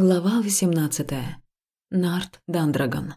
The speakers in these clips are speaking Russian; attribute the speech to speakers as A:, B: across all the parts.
A: Глава 18. Нарт Дандрагон.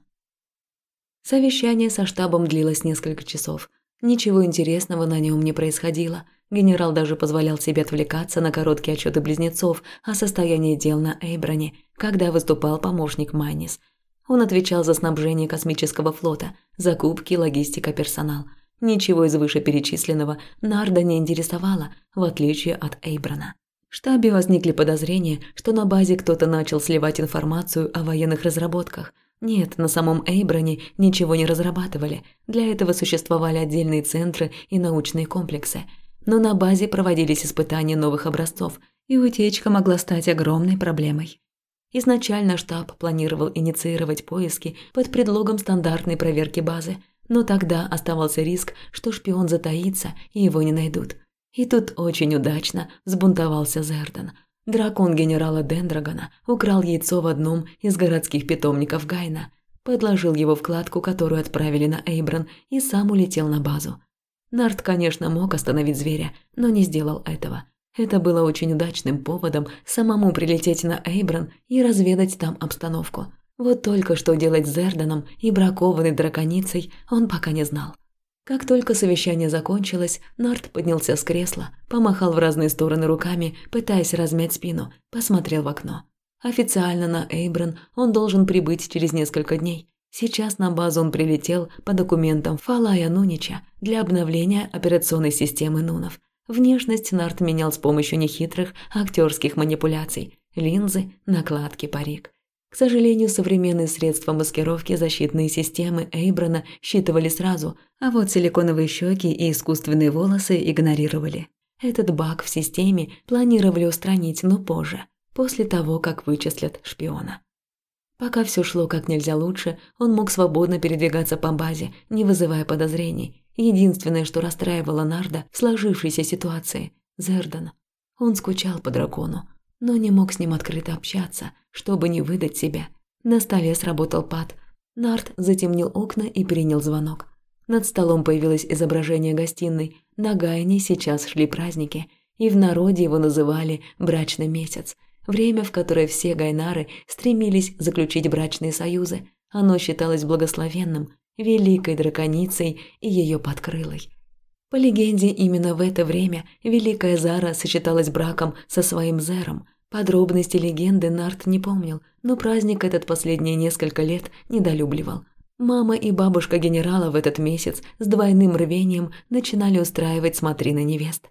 A: Совещание со штабом длилось несколько часов. Ничего интересного на нем не происходило. Генерал даже позволял себе отвлекаться на короткие отчеты близнецов о состоянии дел на Эйброне, когда выступал помощник Майнис. Он отвечал за снабжение космического флота, закупки, логистика, персонал. Ничего из вышеперечисленного Нарда не интересовало, в отличие от Эйброна. Штабе возникли подозрения, что на базе кто-то начал сливать информацию о военных разработках. Нет, на самом Эйброне ничего не разрабатывали. Для этого существовали отдельные центры и научные комплексы. Но на базе проводились испытания новых образцов, и утечка могла стать огромной проблемой. Изначально штаб планировал инициировать поиски под предлогом стандартной проверки базы, но тогда оставался риск, что шпион затаится и его не найдут. И тут очень удачно взбунтовался Зердан. Дракон генерала Дендрагона украл яйцо в одном из городских питомников Гайна, подложил его в кладку, которую отправили на Эйбран, и сам улетел на базу. Нарт, конечно, мог остановить зверя, но не сделал этого. Это было очень удачным поводом самому прилететь на Эйбран и разведать там обстановку. Вот только что делать с Зерданом и бракованной драконицей он пока не знал. Как только совещание закончилось, Нарт поднялся с кресла, помахал в разные стороны руками, пытаясь размять спину, посмотрел в окно. Официально на Эйбран он должен прибыть через несколько дней. Сейчас на базу он прилетел по документам Фалая Нунича для обновления операционной системы Нунов. Внешность Нарт менял с помощью нехитрых актерских манипуляций – линзы, накладки, парик. К сожалению, современные средства маскировки защитные системы Эйбрана считывали сразу, а вот силиконовые щеки и искусственные волосы игнорировали. Этот баг в системе планировали устранить, но позже, после того, как вычислят шпиона. Пока все шло как нельзя лучше, он мог свободно передвигаться по базе, не вызывая подозрений. Единственное, что расстраивало Нарда в сложившейся ситуации – Зердан. Он скучал по дракону, но не мог с ним открыто общаться, чтобы не выдать себя. На столе сработал пад. Нарт затемнил окна и принял звонок. Над столом появилось изображение гостиной. На Гайне сейчас шли праздники, и в народе его называли «брачный месяц». Время, в которое все гайнары стремились заключить брачные союзы. Оно считалось благословенным, великой драконицей и ее подкрылой. По легенде, именно в это время Великая Зара сочеталась браком со своим Зером. Подробности легенды Нарт не помнил, но праздник этот последние несколько лет недолюбливал. Мама и бабушка генерала в этот месяц с двойным рвением начинали устраивать смотрины невест.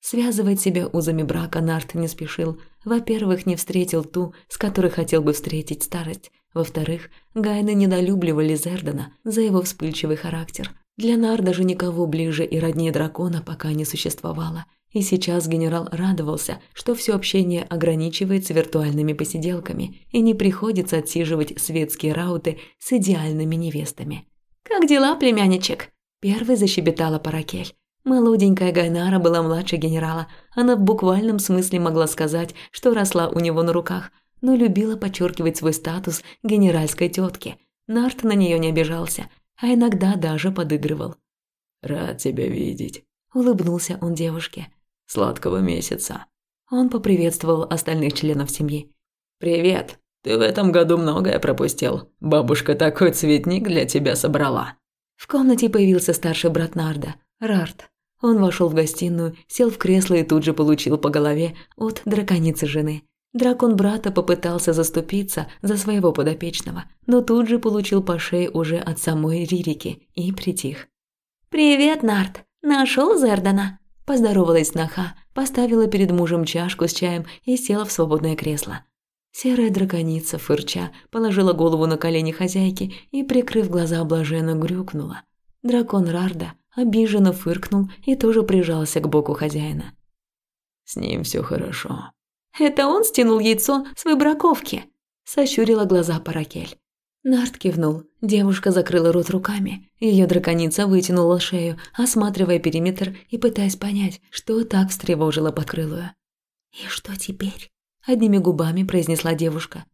A: Связывать себя узами брака Нарт не спешил. Во-первых, не встретил ту, с которой хотел бы встретить старость. Во-вторых, Гайны недолюбливали Зердана за его вспыльчивый характер. Для Нарда же никого ближе и роднее дракона пока не существовало. И сейчас генерал радовался, что все общение ограничивается виртуальными посиделками и не приходится отсиживать светские рауты с идеальными невестами. «Как дела, племянничек?» Первой защебетала Паракель. Молоденькая Гайнара была младше генерала. Она в буквальном смысле могла сказать, что росла у него на руках, но любила подчеркивать свой статус генеральской тетки. Нарт на нее не обижался, а иногда даже подыгрывал.
B: «Рад тебя видеть», –
A: улыбнулся он девушке.
B: «Сладкого месяца».
A: Он поприветствовал остальных членов семьи.
B: «Привет. Ты в этом году многое пропустил. Бабушка такой цветник для тебя собрала».
A: В комнате появился старший брат Нарда, Рарт. Он вошел в гостиную, сел в кресло и тут же получил по голове от драконицы жены. Дракон брата попытался заступиться за своего подопечного, но тут же получил по шее уже от самой Ририки и притих. «Привет, Нарт! Нашел Зердана?» Поздоровалась сноха, поставила перед мужем чашку с чаем и села в свободное кресло. Серая драконица, фырча, положила голову на колени хозяйки и, прикрыв глаза, блаженно грюкнула. Дракон Рарда обиженно фыркнул и тоже прижался к боку хозяина.
B: «С ним все хорошо»,
A: это он стянул яйцо с выбраковки?» – сощурила глаза Паракель. Нарт кивнул. Девушка закрыла рот руками. Ее драконица вытянула шею, осматривая периметр и пытаясь понять, что так встревожило подкрылую. «И что теперь?» – одними губами произнесла девушка.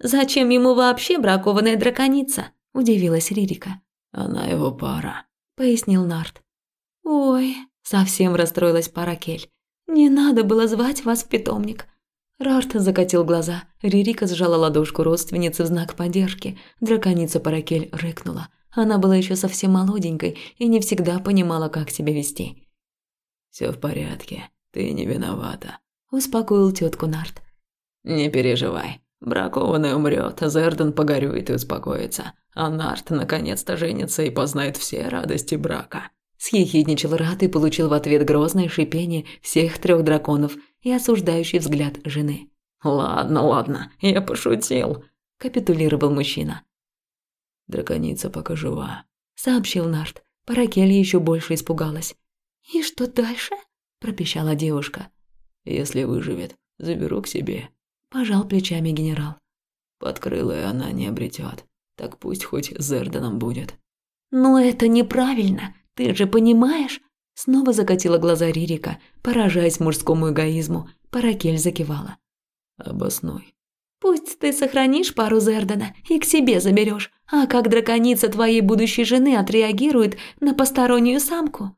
A: «Зачем ему вообще бракованная драконица?» – удивилась Ририка.
B: «Она его пара», –
A: пояснил Нарт. «Ой», – совсем расстроилась Паракель. «Не надо было звать вас в питомник. Рарт закатил глаза. Ририка сжала ладошку родственницы в знак поддержки. Драконица Паракель рыкнула. Она была еще совсем молоденькой и не всегда понимала, как себя вести.
B: Все в порядке, ты не виновата», –
A: успокоил тетку Нарт.
B: «Не переживай, бракованный умрет, Зерден погорюет и успокоится, а Нарт наконец-то женится и познает все радости брака».
A: Съехидничал Рат и получил в ответ грозное шипение всех трех драконов и осуждающий взгляд жены.
B: «Ладно, ладно, я пошутил», – капитулировал мужчина.
A: «Драконица пока жива», – сообщил Нарт. Паракель еще больше испугалась. «И что дальше?» – пропищала девушка.
B: «Если выживет, заберу к себе», –
A: пожал плечами генерал.
B: «Подкрылая она не обретет, так пусть хоть Зерданом будет».
A: «Но это неправильно. Ты же понимаешь?» Снова закатила глаза Ририка, поражаясь мужскому эгоизму. Паракель закивала.
B: «Обоснуй».
A: «Пусть ты сохранишь пару Зердана и к себе заберешь, а как драконица твоей будущей жены отреагирует на постороннюю самку?»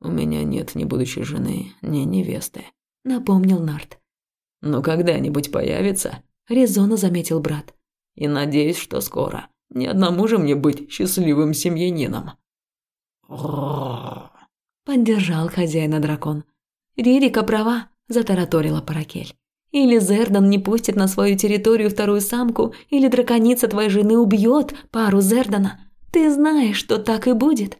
B: «У меня нет ни будущей жены, ни невесты», –
A: напомнил Нарт.
B: «Но когда-нибудь появится», –
A: резонно заметил брат.
B: «И надеюсь, что скоро. Ни одному же мне быть счастливым семьянином».
A: Поддержал хозяина дракон. «Ририка права», – затараторила Паракель. «Или Зердан не пустит на свою территорию вторую самку, или драконица твоей жены убьет пару Зердана. Ты знаешь, что так и будет».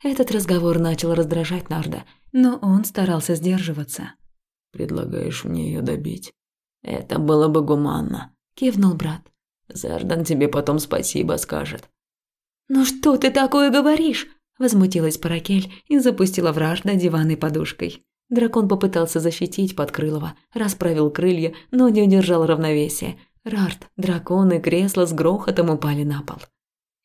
A: Этот разговор начал раздражать Нарда, но он старался сдерживаться.
B: «Предлагаешь мне ее добить?» «Это было бы гуманно», – кивнул брат. «Зердан тебе потом спасибо скажет».
A: «Ну что ты такое говоришь?» Возмутилась Паракель и запустила вражда диванной подушкой. Дракон попытался защитить Подкрылова, расправил крылья, но не удержал равновесия. Рарт, дракон и кресло с грохотом упали на пол.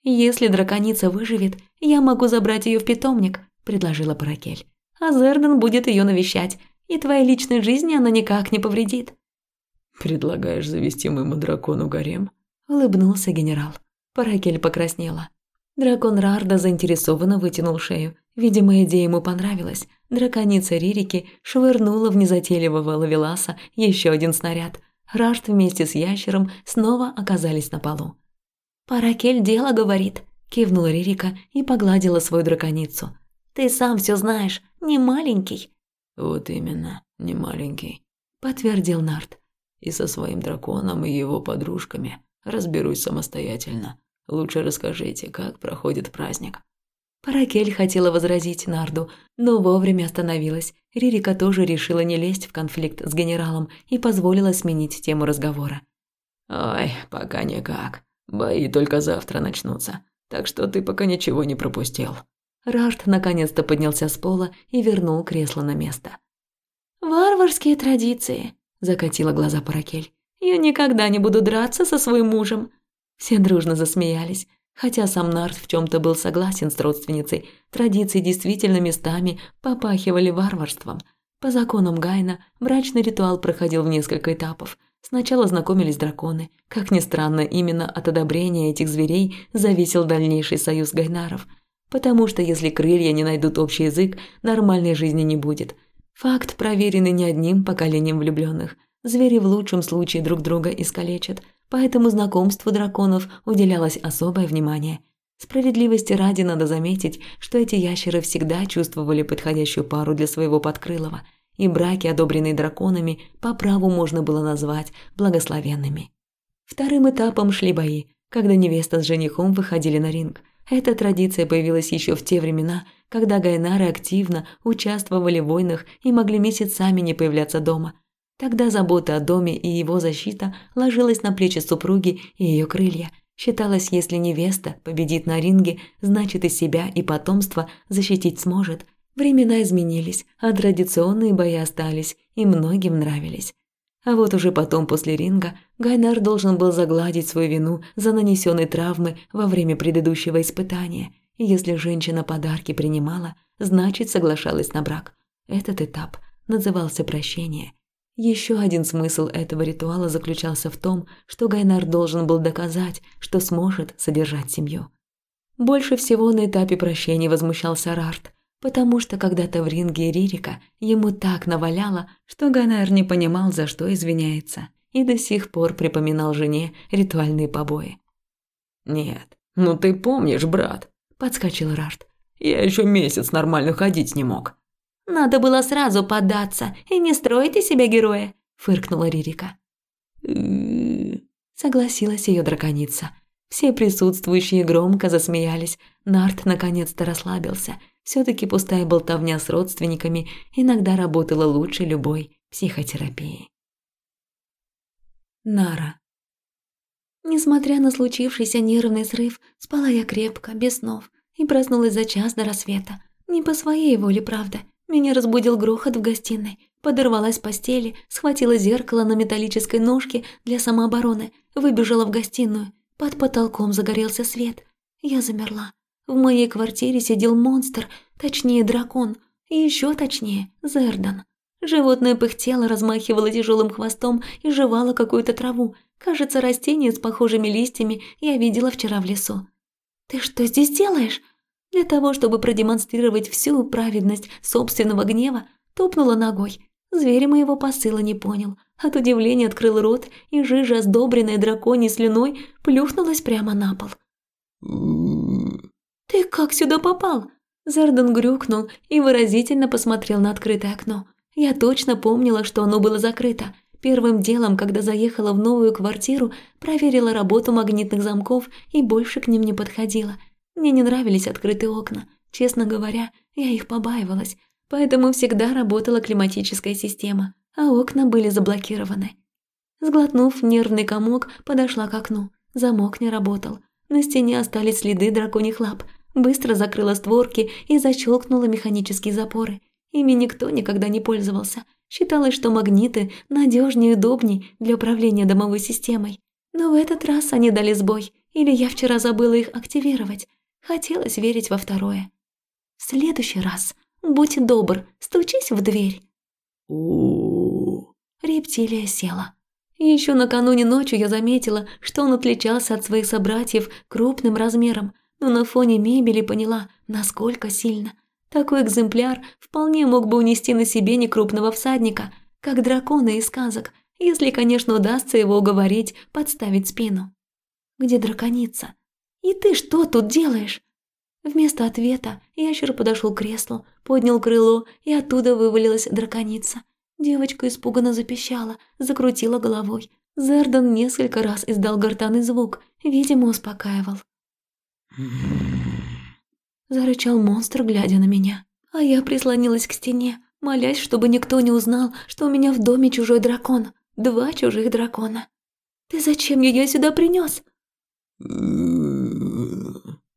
A: «Если драконица выживет, я могу забрать ее в питомник», – предложила Паракель. «А Зерден будет ее навещать, и твоей личной жизни она никак не повредит».
B: «Предлагаешь завести моему дракону гарем?»
A: – улыбнулся генерал. Паракель покраснела. Дракон Рарда заинтересованно вытянул шею. Видимо, идея ему понравилась. Драконица Ририки швырнула в незатейливого лавеласа еще один снаряд. Рард вместе с ящером снова оказались на полу. «Паракель дело говорит», – кивнула Ририка и погладила свою драконицу. «Ты сам все знаешь, не маленький».
B: «Вот именно, не маленький», –
A: подтвердил Нарт.
B: «И со своим драконом и его подружками разберусь самостоятельно. Лучше расскажите, как проходит праздник».
A: Паракель хотела возразить Нарду, но вовремя остановилась. Ририка тоже решила не лезть в конфликт с генералом и позволила сменить тему разговора.
B: «Ой, пока никак. Бои только завтра начнутся, так что ты пока ничего не пропустил».
A: Рарт наконец-то поднялся с пола и вернул кресло на место. «Варварские традиции», – закатила глаза Паракель. «Я никогда не буду драться со своим мужем. Все дружно засмеялись, хотя сам Нарт в чем то был согласен с родственницей. Традиции действительно местами попахивали варварством. По законам Гайна брачный ритуал проходил в несколько этапов. Сначала знакомились драконы. Как ни странно, именно от одобрения этих зверей зависел дальнейший союз гайнаров. Потому что если крылья не найдут общий язык, нормальной жизни не будет. Факт, проверенный не одним поколением влюбленных. Звери в лучшем случае друг друга искалечат – поэтому знакомству драконов уделялось особое внимание. Справедливости ради надо заметить, что эти ящеры всегда чувствовали подходящую пару для своего подкрылого, и браки, одобренные драконами, по праву можно было назвать благословенными. Вторым этапом шли бои, когда невеста с женихом выходили на ринг. Эта традиция появилась еще в те времена, когда гайнары активно участвовали в войнах и могли месяцами не появляться дома – Тогда забота о доме и его защита ложилась на плечи супруги и ее крылья. Считалось, если невеста победит на ринге, значит и себя, и потомство защитить сможет. Времена изменились, а традиционные бои остались и многим нравились. А вот уже потом, после ринга, Гайнар должен был загладить свою вину за нанесенные травмы во время предыдущего испытания. Если женщина подарки принимала, значит соглашалась на брак. Этот этап назывался прощение. Еще один смысл этого ритуала заключался в том, что Гайнар должен был доказать, что сможет содержать семью. Больше всего на этапе прощения возмущался Рарт. потому что когда-то в ринге Ририка ему так наваляло, что Ганар не понимал, за что извиняется, и до сих пор припоминал жене ритуальные побои.
B: «Нет, ну ты помнишь, брат», – подскочил Рашт. «Я еще месяц нормально ходить не мог».
C: «Надо было сразу поддаться и не строить из себя героя», – фыркнула Ририка.
A: Согласилась ее драконица. Все присутствующие громко засмеялись. Нарт наконец-то расслабился. все таки пустая болтовня с родственниками иногда работала лучше любой психотерапии. Нара. Несмотря на случившийся нервный срыв, спала я крепко, без снов, и проснулась за час до рассвета. Не по своей воле, правда. Меня разбудил грохот в гостиной. Подорвалась с постели, схватила зеркало на металлической ножке для самообороны, выбежала в гостиную. Под потолком загорелся свет. Я замерла. В моей квартире сидел монстр, точнее дракон, и еще точнее Зердан. Животное пыхтело, размахивало тяжелым хвостом и жевало какую-то траву. Кажется, растение с похожими листьями я видела вчера в лесу. «Ты что здесь делаешь?» Для того, чтобы продемонстрировать всю праведность собственного гнева, топнула ногой. Зверь моего посыла не понял. От удивления открыл рот, и жижа, сдобренная драконьей слюной, плюхнулась прямо на пол. «Ты как сюда попал?» Зердан грюкнул и выразительно посмотрел на открытое окно. Я точно помнила, что оно было закрыто. Первым делом, когда заехала в новую квартиру, проверила работу магнитных замков и больше к ним не подходила. Мне не нравились открытые окна. Честно говоря, я их побаивалась, поэтому всегда работала климатическая система, а окна были заблокированы. Сглотнув нервный комок, подошла к окну. Замок не работал. На стене остались следы драконьих лап. Быстро закрыла створки и защелкнула механические запоры. Ими никто никогда не пользовался. Считалось, что магниты надежнее и удобнее для управления домовой системой. Но в этот раз они дали сбой, или я вчера забыла их активировать. Хотелось верить во второе. В следующий раз, будь добр, стучись в дверь.
B: у
A: Рептилия села. Еще накануне ночью я заметила, что он отличался от своих собратьев крупным размером, но на фоне мебели поняла, насколько сильно. Такой экземпляр вполне мог бы унести на себе некрупного всадника, как дракона из сказок, если, конечно, удастся его уговорить подставить спину. Где драконица? И ты что тут делаешь? Вместо ответа ящер подошел к креслу, поднял крыло, и оттуда вывалилась драконица. Девочка испуганно запищала, закрутила головой. Зердан несколько раз издал гортанный звук, видимо, успокаивал. Зарычал монстр, глядя на меня. А я прислонилась к стене, молясь, чтобы никто не узнал, что у меня в доме чужой дракон. Два чужих дракона. «Ты зачем ее сюда принес?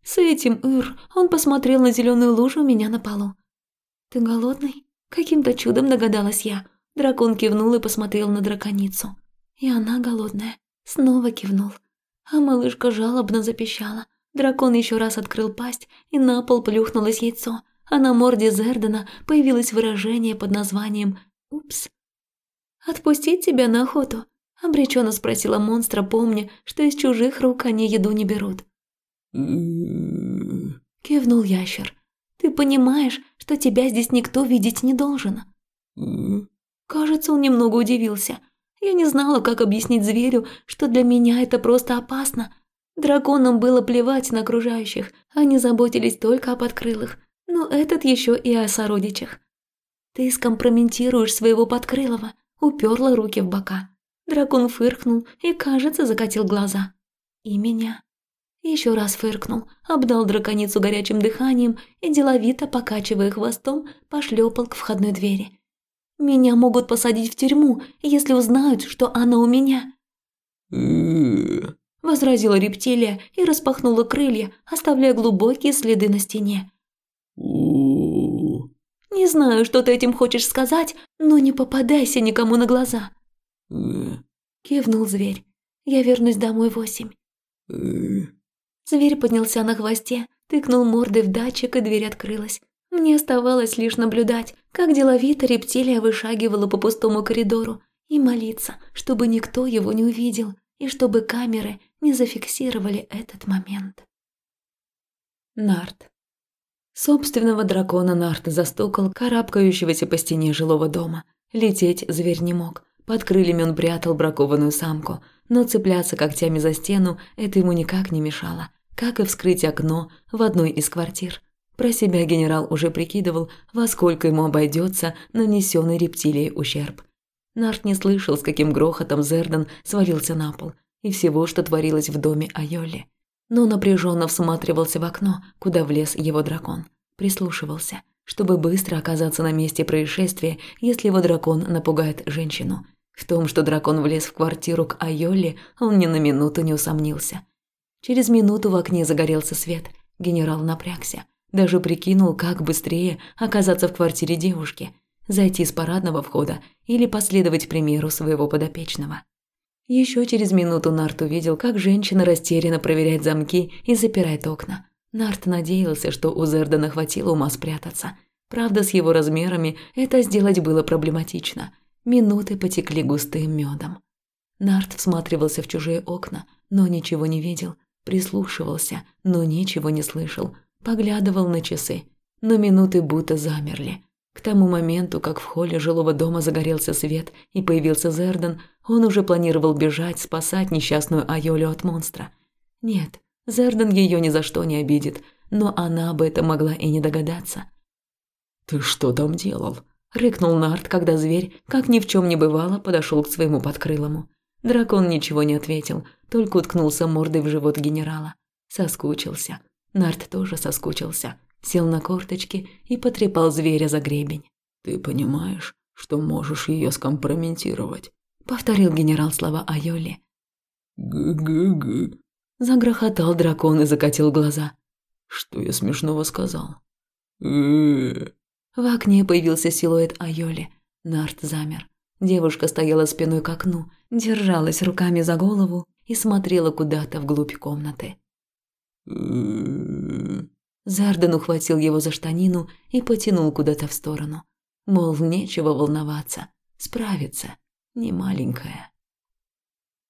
A: С этим, Ир, он посмотрел на зеленую лужу у меня на полу. «Ты голодный?» Каким-то чудом догадалась я. Дракон кивнул и посмотрел на драконицу. И она голодная. Снова кивнул. А малышка жалобно запищала. Дракон еще раз открыл пасть, и на пол плюхнулось яйцо, а на морде Зердена появилось выражение под названием «Упс». «Отпустить тебя на охоту?» – обреченно спросила монстра, помня, что из чужих рук они еду не берут. Кивнул ящер. «Ты понимаешь, что тебя здесь никто видеть не должен?» Кажется, он немного удивился. Я не знала, как объяснить зверю, что для меня это просто опасно – Драконам было плевать на окружающих, они заботились только о подкрылых, но этот еще и о сородичах. «Ты скомпрометируешь своего подкрылого», уперла руки в бока. Дракон фыркнул и, кажется, закатил глаза. И меня. Еще раз фыркнул, обдал драконицу горячим дыханием и, деловито покачивая хвостом, пошлепал к входной двери. «Меня могут посадить в тюрьму, если узнают, что она у меня». – возразила рептилия и распахнула крылья, оставляя глубокие следы на стене. «Не знаю, что ты этим хочешь сказать, но не попадайся никому на глаза». Кивнул зверь. «Я вернусь домой восемь». Зверь поднялся на хвосте, тыкнул мордой в датчик, и дверь открылась. Мне оставалось лишь наблюдать, как деловито рептилия вышагивала по пустому коридору и молиться, чтобы никто его не увидел и чтобы камеры не зафиксировали этот момент. Нарт. Собственного дракона Нарт застукал карабкающегося по стене жилого дома. Лететь зверь не мог. Под крыльями он прятал бракованную самку, но цепляться когтями за стену это ему никак не мешало, как и вскрыть окно в одной из квартир. Про себя генерал уже прикидывал, во сколько ему обойдется нанесенный рептилией ущерб. Нарт не слышал, с каким грохотом Зердан свалился на пол, и всего, что творилось в доме Айоли. Но напряженно всматривался в окно, куда влез его дракон. Прислушивался, чтобы быстро оказаться на месте происшествия, если его дракон напугает женщину. В том, что дракон влез в квартиру к Айоле, он ни на минуту не усомнился. Через минуту в окне загорелся свет. Генерал напрягся. Даже прикинул, как быстрее оказаться в квартире девушки, зайти с парадного входа или последовать примеру своего подопечного. Еще через минуту Нарт увидел, как женщина растерянно проверяет замки и запирает окна. Нарт надеялся, что у Зердана хватило ума спрятаться. Правда, с его размерами это сделать было проблематично. Минуты потекли густым медом. Нарт всматривался в чужие окна, но ничего не видел. Прислушивался, но ничего не слышал. Поглядывал на часы, но минуты будто замерли. К тому моменту, как в холле жилого дома загорелся свет и появился Зердан, он уже планировал бежать, спасать несчастную Айолю от монстра. Нет, Зердан ее ни за что не обидит, но она об этом могла и не догадаться.
B: «Ты что там делал?»
A: – рыкнул Нарт, когда зверь, как ни в чем не бывало, подошел к своему подкрылому. Дракон ничего не ответил, только уткнулся мордой в живот генерала. Соскучился. Нарт тоже соскучился сел на корточки и потрепал зверя за гребень.
B: «Ты понимаешь, что можешь ее скомпрометировать?»
A: – повторил генерал слова Айоли.
B: «Гы-гы-гы», –
A: загрохотал дракон и закатил глаза.
B: «Что я смешного сказал?» «Э-э-э».
A: В окне появился силуэт Айоли. Нарт замер. Девушка стояла спиной к окну, держалась руками за голову и смотрела куда-то вглубь комнаты.
B: «Э-э-э».
A: Зарден ухватил его за штанину и потянул куда-то в сторону. Мол, нечего волноваться, справится, не маленькая.